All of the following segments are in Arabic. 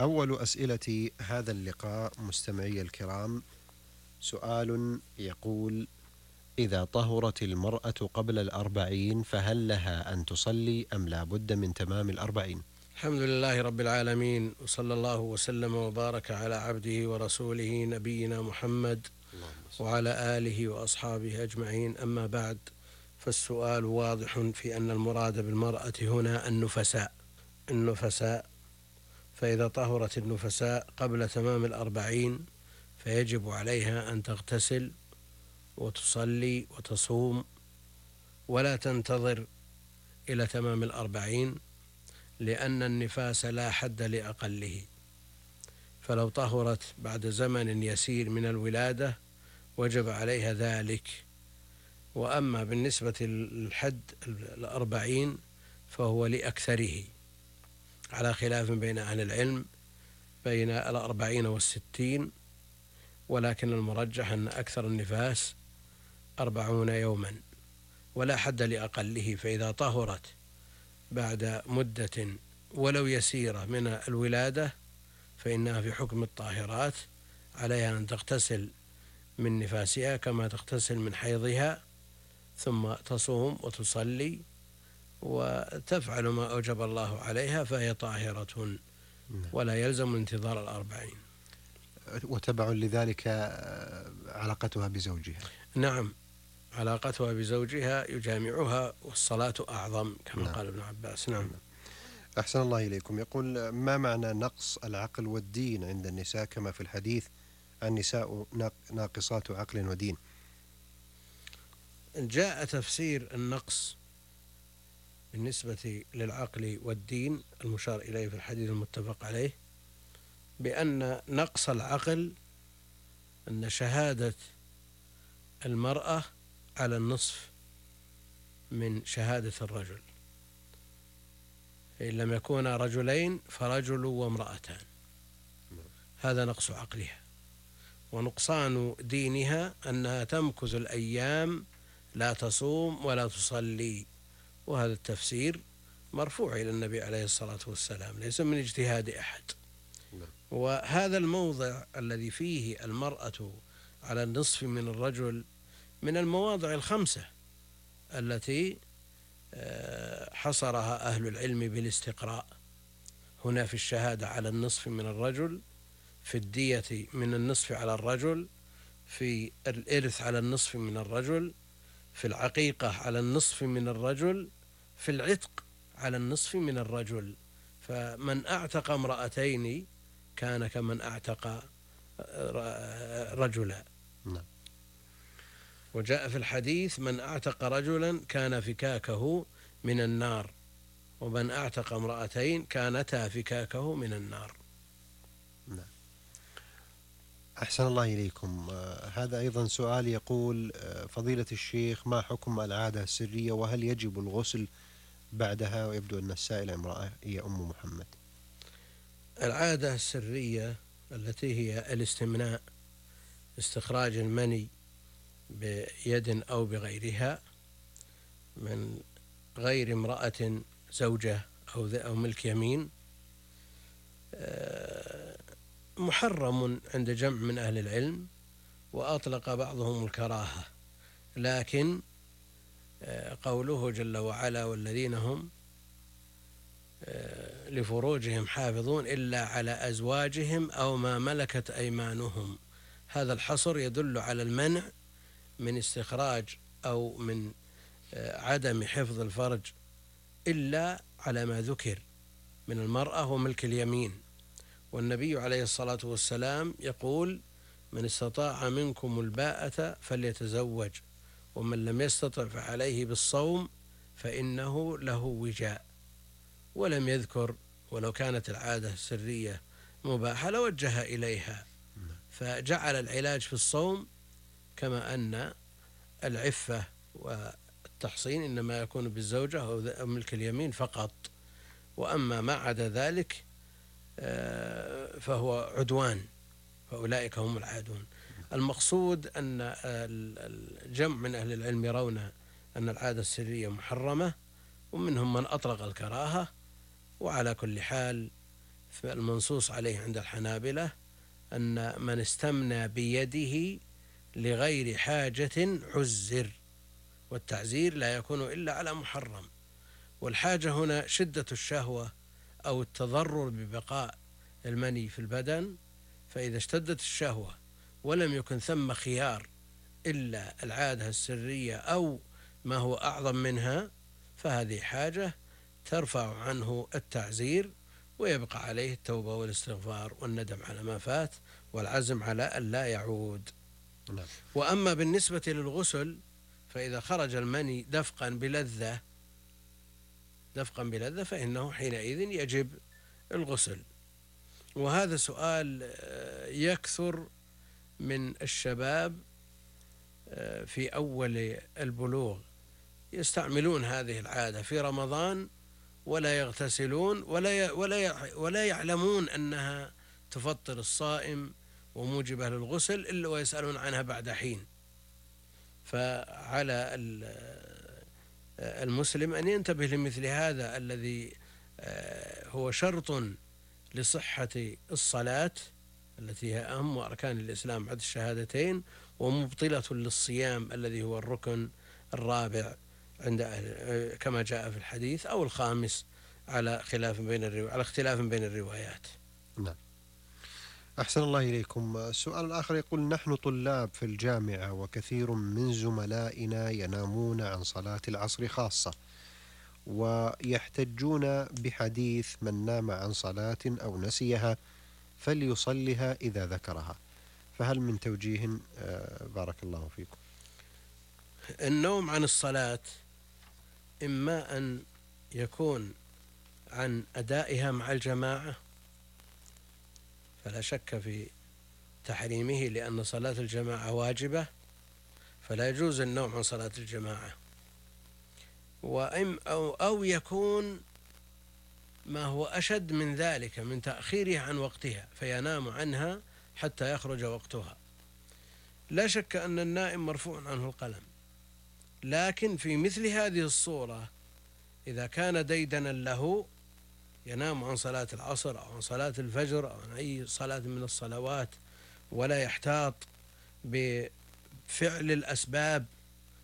أول أسئلة هذا اللقاء مستمعي الكرام سؤال يقول إذا طهرت المرأة قبل الأربعين فهل لها أن تصلي أم لا بد من تمام الأربعين؟ الحمد لله رب العالمين وصلى الله وسلم وبارك على عبده ورسوله نبينا محمد وعلى آله وأصحابه أجمعين. أما بعد فالسؤال واضح في أن المراد بالمرأة هنا النفساء. النفساء فإذا طهرت النفساء قبل تمام الأربعين فيجب عليها أن تغتسل وتصلي وتصوم ولا تنتظر إلى تمام الأربعين لأن النفاس لا حد لأقله. فلو طهرت بعد زمن يسير من الولادة وجب عليها ذلك. وأما بالنسبة للحد الأربعين فهو لأكثره. على خلاف بين أهل العلم بين الأربعين والستين ولكن المرجح أن أكثر النفاس أربعون يوما ولا حد لأقله فإذا طهرت بعد مدة ولو يسيرة من الولادة فإنها في حكم الطاهرات عليها أن تغتسل من نفاسها كما تغتسل من حيضها ثم تصوم وتصلي وتفعل ما أوجب الله عليها فهي طاهرة نعم. ولا يلزم انتظار الأربعين. وتبع لذلك آه، علاقتها بزوجها. نعم علاقتها بزوجها يجامعها والصلاة أعظم كما نعم. قال ابن عباس. نعم. أحسن الله إليكم. يقول ما معنى نقص العقل والدين عند النساء؟ كما في الحديث النساء ناق- ناقصات عقل ودين. جاء تفسير النقص بالنسبة للعقل والدين المشار إليه في الحديث المتفق عليه بأن نقص العقل أن شهادة المرأة على النصف من شهادة الرجل. فإن لم يكونا رجلين فرجل وامرأتان. هذا نقص عقلها. ونقصان دينها أنها تمكث الأيام لا تصوم ولا تصلي. وهذا التفسير مرفوع إلى النبي عليه الصلاة والسلام ليس من اجتهاد أحد نعم. وهذا الموضع الذي فيه المرأة على النصف من الرجل من المواضع الخمسة التي آه، حصرها أهل العلم بالاستقراء هنا في الشهادة على النصف من الرجل في الدية من النصف على الرجل في الإرث على النصف من الرجل في العقيقة على النصف من الرجل في العتق على النصف من الرجل. فمن أعتق امرأتين كان كمن أعتق آه، رجلا. نعم. وجاء في الحديث من أعتق رجلا كان فكاكه من النار ومن أعتق امرأتين كانتا فكاكه من النار. أحسن الله إليكم. آه، هذا أيضا سؤال يقول آه، فضيلة الشيخ ما حكم العادة السرية؟ وهل يجب الغسل بعدها؟ ويبدو أن السائلة امرأة هي أم محمد. العادة السرية التي هي الاستمناء استخراج المني بيد أو بغيرها من غير امرأة زوجة أو أو ملك يمين آه، محرم عند جمع من أهل العلم وأطلق بعضهم الكراهة لكن آه، قوله جل وعلا والذين هم آه، لفروجهم حافظون إلا على أزواجهم أو ما ملكت أيمانهم. هذا الحصر يدل على المنع من استخراج أو من آه، عدم حفظ الفرج إلا على ما ذكر من المرأة وملك اليمين. والنبي عليه الصلاة والسلام يقول من استطاع منكم الباءة فليتزوج ومن لم يستطع فعليه بالصوم فإنه له وجاء. ولم يذكر ولو كانت العادة السرية مباحة لوجه إليها. فجعل العلاج في الصوم كما أن العفة والتحصين إنما يكون بالزوجة أو ملك اليمين فقط. وأما ما عدا ذلك فهو عدوان. فأولئك هم العادون. المقصود أن ال- الجمع من أهل العلم يرون أن العادة السرية محرمة ومنهم من أطلق الكراهة. وعلى كل حال المنصوص عليه عند الحنابلة أن من استمنى بيده لغير حاجة عزر والتعزير لا يكون إلا على محرم. والحاجة هنا شدة الشهوة أو التضرر ببقاء المني في البدن فإذا اشتدت الشهوة ولم يكن ثم خيار إلا العادة السرية أو ما هو أعظم منها فهذه حاجة ترفع عنه التعزير ويبقى عليه التوبة والاستغفار والندم على ما فات والعزم على أن لا يعود نعم. وأما بالنسبة للغسل فإذا خرج المني دفقا بلذة دفقا بلذة فإنه حينئذ يجب الغسل. وهذا سؤال آه، يكثر من الشباب آه، في أول البلوغ. يستعملون هذه العادة في رمضان ولا يغتسلون ولا ولا ولا يعلمون أنها تفطر الصائم وموجبة للغسل إلا ويسألون عنها بعد حين. فعلى المسلم أن ينتبه لمثل هذا الذي آه، هو شرط لصحة الصلاة التي هي أهم أركان الإسلام بعد الشهادتين ومبطلة للصيام الذي هو الركن الرابع عند أهل كما جاء في الحديث أو الخامس على خلاف بين الرو... على اختلاف بين الروايات. نعم. أحسن الله إليكم. السؤال الآخر يقول نحن طلاب في الجامعة وكثير من زملائنا ينامون عن صلاة العصر خاصة ويحتجون بحديث من نام عن صلاة أو نسيها فليصلها إذا ذكرها. فهل من توجيه آه، بارك الله فيكم. النوم عن الصلاة إما أن يكون عن أدائها مع الجماعة فلا شك في تحريمه لأن صلاة الجماعة واجبة فلا يجوز النوم عن صلاة الجماعة. وإم أو, أو يكون ما هو أشد من ذلك من تأخيرها عن وقتها فينام عنها حتى يخرج وقتها. لا شك أن النائم مرفوع عنه القلم. لكن في مثل هذه الصورة إذا كان ديدنا له ينام عن صلاة العصر أو عن صلاة الفجر أو عن أي صلاة من الصلوات ولا يحتاط بفعل الأسباب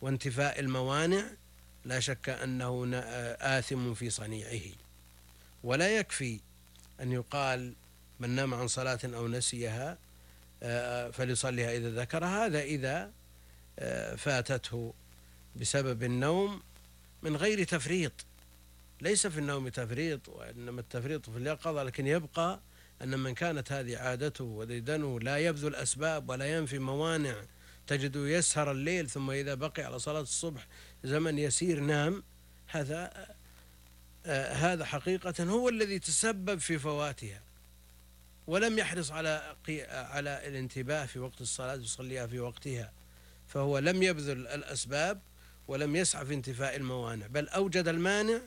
وانتفاء الموانع لا شك أنه آثم في صنيعه. ولا يكفي أن يقال من نام عن صلاة أو نسيها آه، فليصليها إذا ذكرها هذا إذا آه، فاتته بسبب النوم من غير تفريط. ليس في النوم تفريط وإنما التفريط في اليقظة لكن يبقى أن من كانت هذه عادته وديدنه لا يبذل أسباب ولا ينفي موانع تجده يسهر الليل ثم إذا بقي على صلاة الصبح زمن يسير نام هذا هذا حقيقة هو الذي تسبب في فواتها. ولم يحرص على على الانتباه في وقت الصلاة يصليها في وقتها فهو لم يبذل الأسباب ولم يسعى في انتفاء الموانع بل أوجد المانع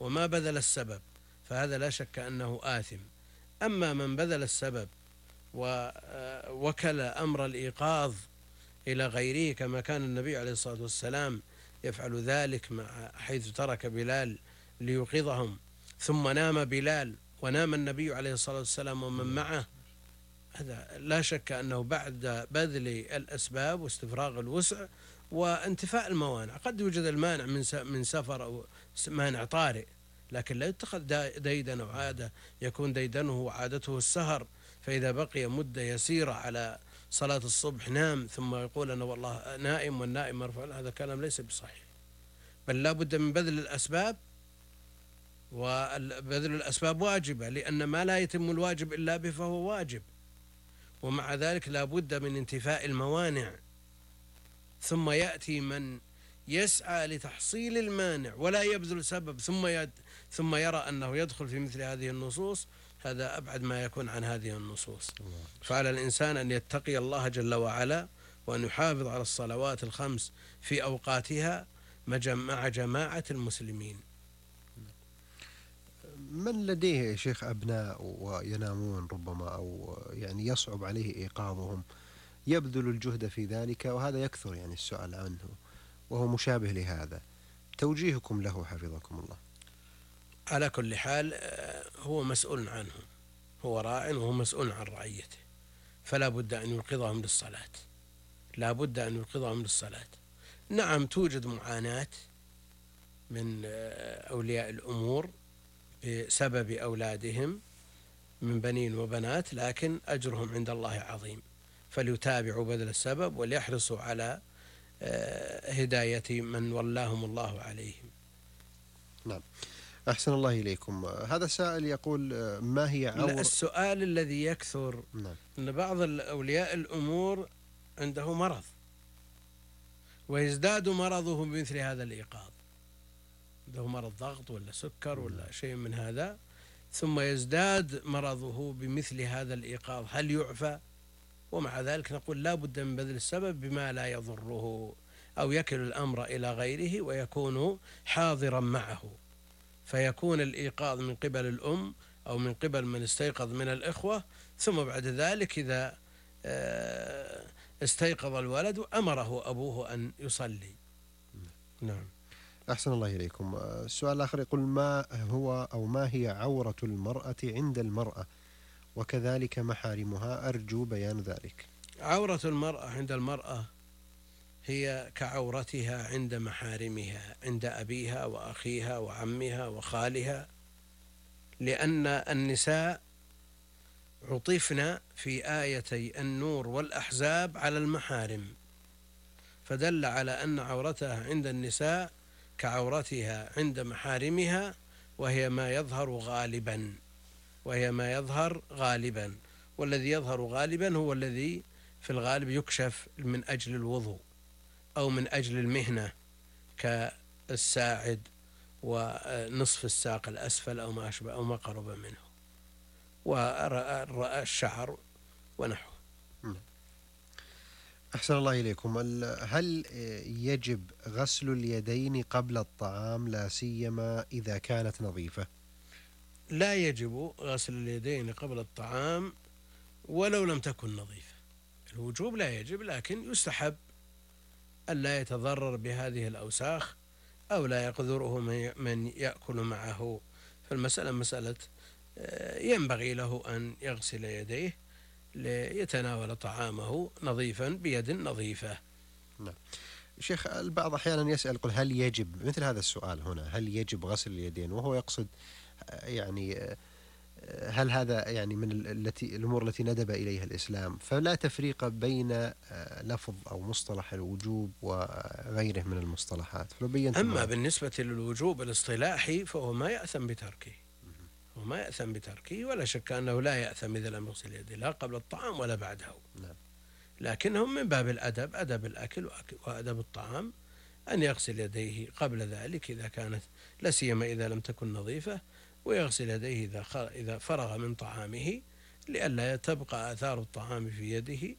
وما بذل السبب فهذا لا شك أنه آثم. أما من بذل السبب ووكل أمر الإيقاظ إلى غيره كما كان النبي عليه الصلاة والسلام يفعل ذلك مع حيث ترك بلال ليوقظهم ثم نام بلال ونام النبي عليه الصلاة والسلام ومن معه. هذا لا شك أنه بعد بذل الأسباب واستفراغ الوسع وانتفاء الموانع. قد يوجد المانع من من سفر أو مانع طارئ لكن لا يتخذ ديدن أو عادة. يكون ديدنه وعادته السهر فإذا بقي مدة يسيرة على صلاة الصبح نام ثم يقول أنا والله نائم والنائم مرفوع هذا كلام ليس بصحيح. بل لا بد من بذل الأسباب وبذل الأسباب واجبة لأن ما لا يتم الواجب إلا به فهو واجب. ومع ذلك لا بد من انتفاء الموانع. ثم يأتي من يسعى لتحصيل المانع ولا يبذل سبب ثم يد ثم يرى أنه يدخل في مثل هذه النصوص هذا أبعد ما يكون عن هذه النصوص. فعلى الإنسان أن يتقي الله جل وعلا وأن يحافظ على الصلوات الخمس في أوقاتها مع جماعة المسلمين. من لديه شيخ أبناء وينامون ربما أو يعني يصعب عليه إيقاظهم؟ يبذل الجهد في ذلك وهذا يكثر يعني السؤال عنه وهو مشابه لهذا. توجيهكم له حفظكم الله. على كل حال آه، هو مسؤول عنه. هو راع وهو مسؤول عن رعيته. فلا بد أن يوقظهم للصلاة. لا بد أن يوقظهم للصلاة. نعم توجد معاناة من أولياء الأمور بسبب أولادهم من بنين وبنات لكن أجرهم عند الله عظيم. فليتابعوا بذل السبب وليحرصوا على آه، هداية من ولاهم الله عليهم. نعم. أحسن الله إليكم. هذا سائل يقول آه، ما هي عور السؤال الذي يكثر نعم. أن بعض أولياء الأمور عنده مرض ويزداد مرضه بمثل هذا الإيقاظ. عنده مرض ضغط ولا سكر ولا نعم. شيء من هذا ثم يزداد مرضه بمثل هذا الإيقاظ. هل يعفى؟ ومع ذلك نقول لا بد من بذل السبب بما لا يضره أو يكل الأمر إلى غيره ويكون حاضرا معه. فيكون الإيقاظ من قبل الأم أو من قبل من استيقظ من الإخوة ثم بعد ذلك إذا آه، استيقظ الولد أمره أبوه أن يصلي. نعم. أحسن الله إليكم. السؤال الآخر يقول ما هو أو ما هي عورة المرأة عند المرأة؟ وكذلك محارمها أرجو بيان ذلك. عورة المرأة عند المرأة هي كعورتها عند محارمها عند أبيها وأخيها وعمها وخالها لأن النساء عطفن في آيتي النور والأحزاب على المحارم فدل على أن عورتها عند النساء كعورتها عند محارمها وهي ما يظهر غالبا. وهي ما يظهر غالبا. والذي يظهر غالبا هو الذي في الغالب يكشف من أجل الوضوء أو من أجل المهنة كالساعد ونصف الساق الأسفل أو ما أشبه أو ما قرب منه والشعر ونحوه. نعم. أحسن الله إليكم. هل يجب غسل اليدين قبل الطعام؟ لا سيما إذا كانت نظيفة. لا يجب غسل اليدين قبل الطعام ولو لم تكن نظيفة. الوجوب لا يجب لكن يستحب ألا يتضرر بهذه الأوساخ أو لا يقدره من يأكل معه. فالمسألة مسألة آه، ينبغي له أن يغسل يديه ليتناول طعامه نظيفا بيد نظيفة. نعم. شيخ البعض أحيانا يسأل يقول هل يجب؟ مثل هذا السؤال هنا هل يجب غسل اليدين وهو يقصد يعني هل هذا يعني من التي الأمور التي ندب إليها الإسلام؟ فلا تفريق بين آه، لفظ أو مصطلح الوجوب وغيره من المصطلحات. فلو بينت أما بالنسبة للوجوب الاصطلاحي فهو ما يأثم بتركه. هو ما يأثم بتركه ولا شك أنه لا يأثم إذا لم يغسل يده لا قبل الطعام ولا بعده. نعم. لكنهم من باب الأدب أدب الأكل وأدب الطعام أن يغسل يديه قبل ذلك إذا كانت لا سيما إذا لم تكن نظيفة ويغسل يديه إذا إذا فرغ من طعامه لئلا تبقى آثار الطعام في يده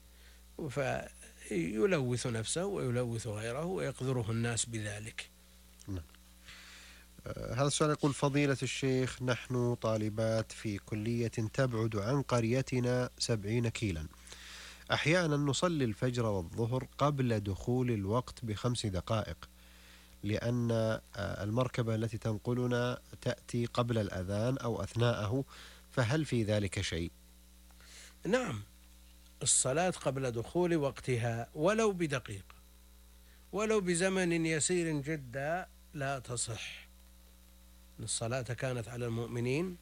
فيلوث نفسه ويلوث غيره ويقذره الناس بذلك. نعم. آه، هذا السؤال يقول فضيلة الشيخ نحن طالبات في كلية تبعد عن قريتنا سبعين كيلا. أحيانا نصلي الفجر والظهر قبل دخول الوقت بخمس دقائق. لأن آه، المركبة التي تنقلنا تأتي قبل الأذان أو أثناءه فهل في ذلك شيء؟ نعم. الصلاة قبل دخول وقتها ولو بدقيقة ولو بزمن يسير جدا لا تصح. الصلاة كانت على المؤمنين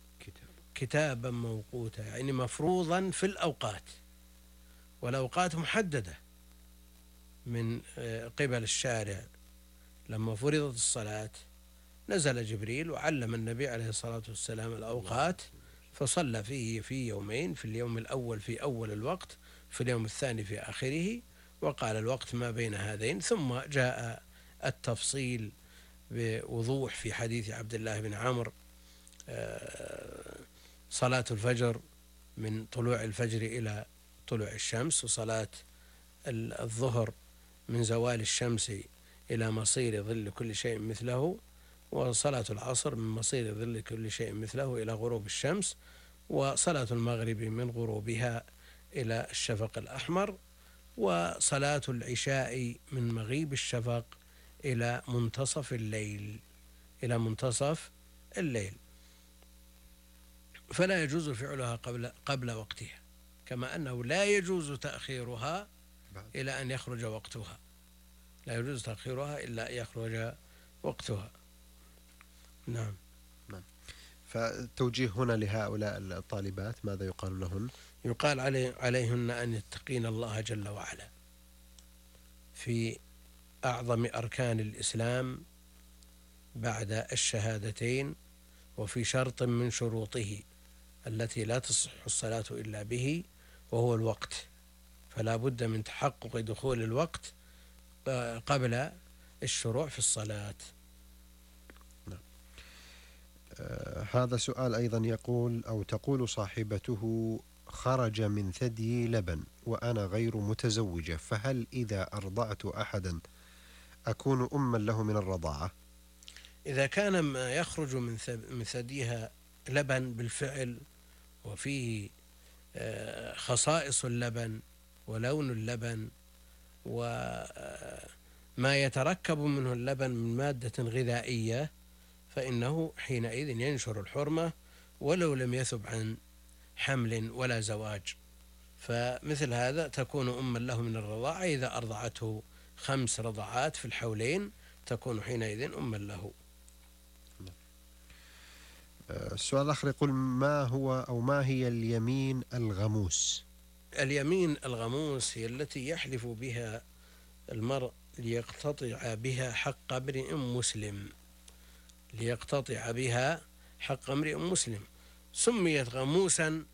كتابا موقوتا يعني مفروضا في الأوقات. والأوقات محددة من آه، قبل الشارع. لما فرضت الصلاة نزل جبريل وعلم النبي عليه الصلاة والسلام الأوقات فصلى فيه في يومين في اليوم الأول في أول الوقت في اليوم الثاني في آخره وقال الوقت ما بين هذين. ثم جاء التفصيل بوضوح في حديث عبد الله بن عمرو آه، صلاة الفجر من طلوع الفجر إلى طلوع الشمس وصلاة الظهر من زوال الشمس إلى مصير ظل كل شيء مثله وصلاة العصر من مصير ظل كل شيء مثله إلى غروب الشمس وصلاة المغرب من غروبها إلى الشفق الأحمر وصلاة العشاء من مغيب الشفق إلى منتصف الليل إلى منتصف الليل. فلا يجوز فعلها قبل قبل وقتها كما أنه لا يجوز تأخيرها إلى أن يخرج وقتها. لا يجوز تأخيرها إلا أن يخرج وقتها. نعم. نعم. فتوجيه هنا لهؤلاء الطالبات ماذا يقال لهن يقال علي عليهن أن يتقين الله جل وعلا في أعظم أركان الإسلام بعد الشهادتين وفي شرط من شروطه التي لا تصح الصلاة إلا به وهو الوقت. فلا بد من تحقق دخول الوقت قبل الشروع في الصلاة نعم. آه هذا سؤال أيضا يقول أو تقول صاحبته خرج من ثدي لبن وأنا غير متزوجة فهل إذا أرضعت أحدا أكون أما له من الرضاعة إذا كان ما يخرج من ثديها لبن بالفعل وفيه آه، خصائص اللبن ولون اللبن وما يتركب منه اللبن من مادة غذائية فإنه حينئذ ينشر الحرمة ولو لم يثب عن حمل ولا زواج. فمثل هذا تكون أما له من الرضاعة إذا أرضعته خمس رضعات في الحولين تكون حينئذ أما له. السؤال الآخر يقول ما هو أو ما هي اليمين الغموس؟ اليمين الغموس هي التي يحلف بها المرء ليقتطع بها حق امرئ مسلم. ليقتطع بها حق امرئ مسلم. سميت غموسا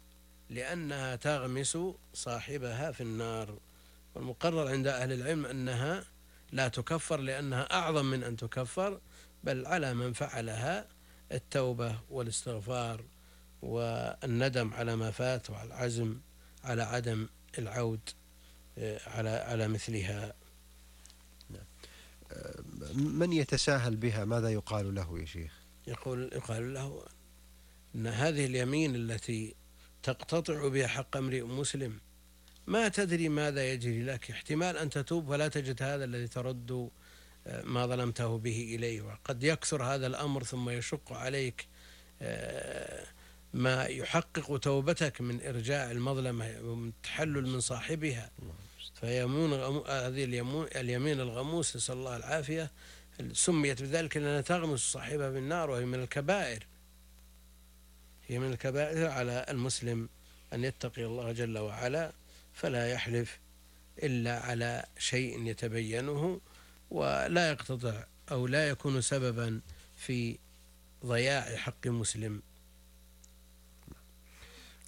لأنها تغمس صاحبها في النار. والمقرر عند أهل العلم أنها لا تكفر لأنها أعظم من أن تكفر بل على من فعلها التوبة والاستغفار والندم على ما فات وعلى العزم على عدم العود آه، على على مثلها. نعم. آه، من يتساهل بها؟ ماذا يقال له يا شيخ؟ يقول يقال له أن هذه اليمين التي تقتطع بها حق امرئ مسلم ما تدري ماذا يجري لك. احتمال أن تتوب ولا تجد هذا الذي ترد ما ظلمته به إليه وقد يكثر هذا الأمر ثم يشق عليك آه، ما يحقق توبتك من إرجاع المظلمة ومن التحلل من صاحبها. فيمون هذه اليمين الغموس نسأل الله العافية سميت بذلك لأنها تغمس صاحبها بالنار وهي من الكبائر. هي من الكبائر على المسلم أن يتقي الله جل وعلا فلا يحلف إلا على شيء يتبينه ولا يقتطع أو لا يكون سببا في ضياع حق مسلم.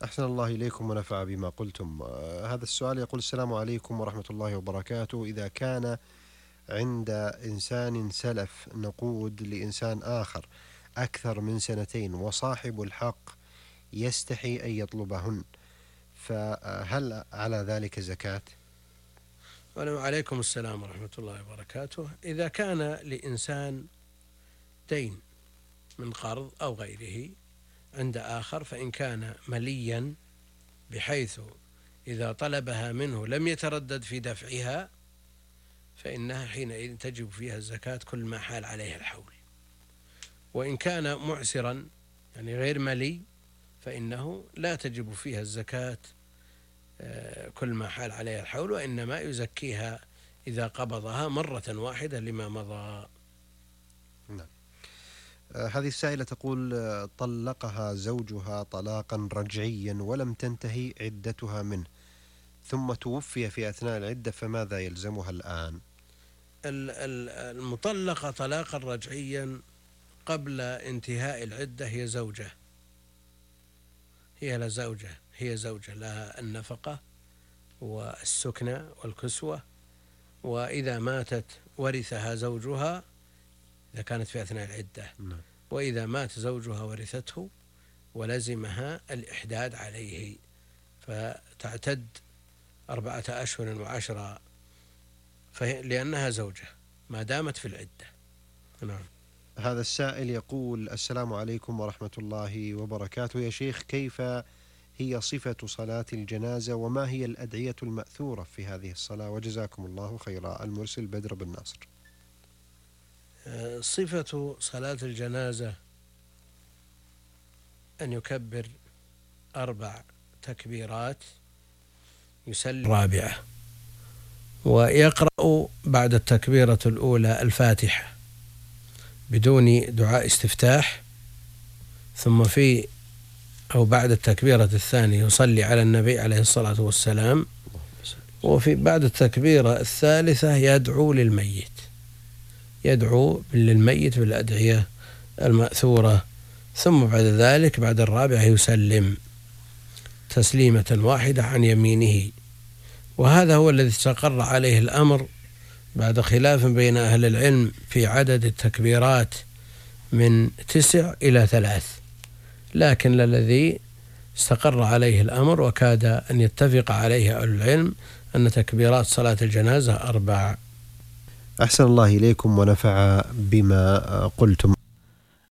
أحسن الله إليكم ونفع بما قلتم. آه هذا السؤال يقول السلام عليكم ورحمة الله وبركاته. إذا كان عند إنسان سلف نقود لإنسان آخر أكثر من سنتين وصاحب الحق يستحي أن يطلبهن فهل على ذلك زكاة؟ وعليكم السلام ورحمة الله وبركاته. إذا كان لإنسان دين من قرض أو غيره عند آخر فإن كان مليا بحيث إذا طلبها منه لم يتردد في دفعها فإنها حينئذ تجب فيها الزكاة كل ما حال عليها الحول. وإن كان معسرا يعني غير ملي فإنه لا تجب فيها الزكاة آه، كل ما حال عليها الحول وإنما يزكيها إذا قبضها مرة واحدة لما مضى. نعم. هذه السائلة تقول آه، طلقها زوجها طلاقا رجعيا ولم تنتهي عدتها منه ثم توفي في أثناء العدة فماذا يلزمها الآن؟ المطلقة طلاقا رجعيا قبل انتهاء العدة هي زوجة. هي لا زوجة هي زوجة لها النفقة والسكنة والكسوة وإذا ماتت ورثها زوجها إذا كانت في أثناء العدة. نعم. وإذا مات زوجها ورثته ولزمها الإحداد عليه. فتعتد أربعة أشهر وعشرة لأنها زوجة ما دامت في العدة. نعم. هذا السائل يقول السلام عليكم ورحمة الله وبركاته. يا شيخ كيف هي صفة صلاة الجنازة وما هي الأدعية المأثورة في هذه الصلاة؟ وجزاكم الله خيرا المرسل بدر بن ناصر. صفة صلاة الجنازة أن يكبر أربع تكبيرات يسلم الرابعة ويقرأ بعد التكبيرة الأولى الفاتحة بدون دعاء استفتاح ثم في أو بعد التكبيرة الثانية يصلي على النبي عليه الصلاة والسلام وفي بعد التكبيرة الثالثة يدعو للميت. يدعو للميت بالأدعية المأثورة ثم بعد ذلك بعد الرابعة يسلم تسليمة واحدة عن يمينه. وهذا هو الذي استقر عليه الأمر بعد خلاف بين أهل العلم في عدد التكبيرات من تسع إلى ثلاث. لكن الذي استقر عليه الأمر وكاد أن يتفق عليه أهل العلم أن تكبيرات صلاة الجنازة أربع. أحسن الله إليكم ونفع بما قلتم.